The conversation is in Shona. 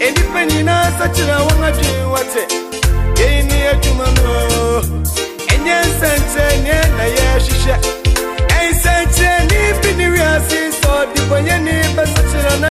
endipenina sachirawanga cheo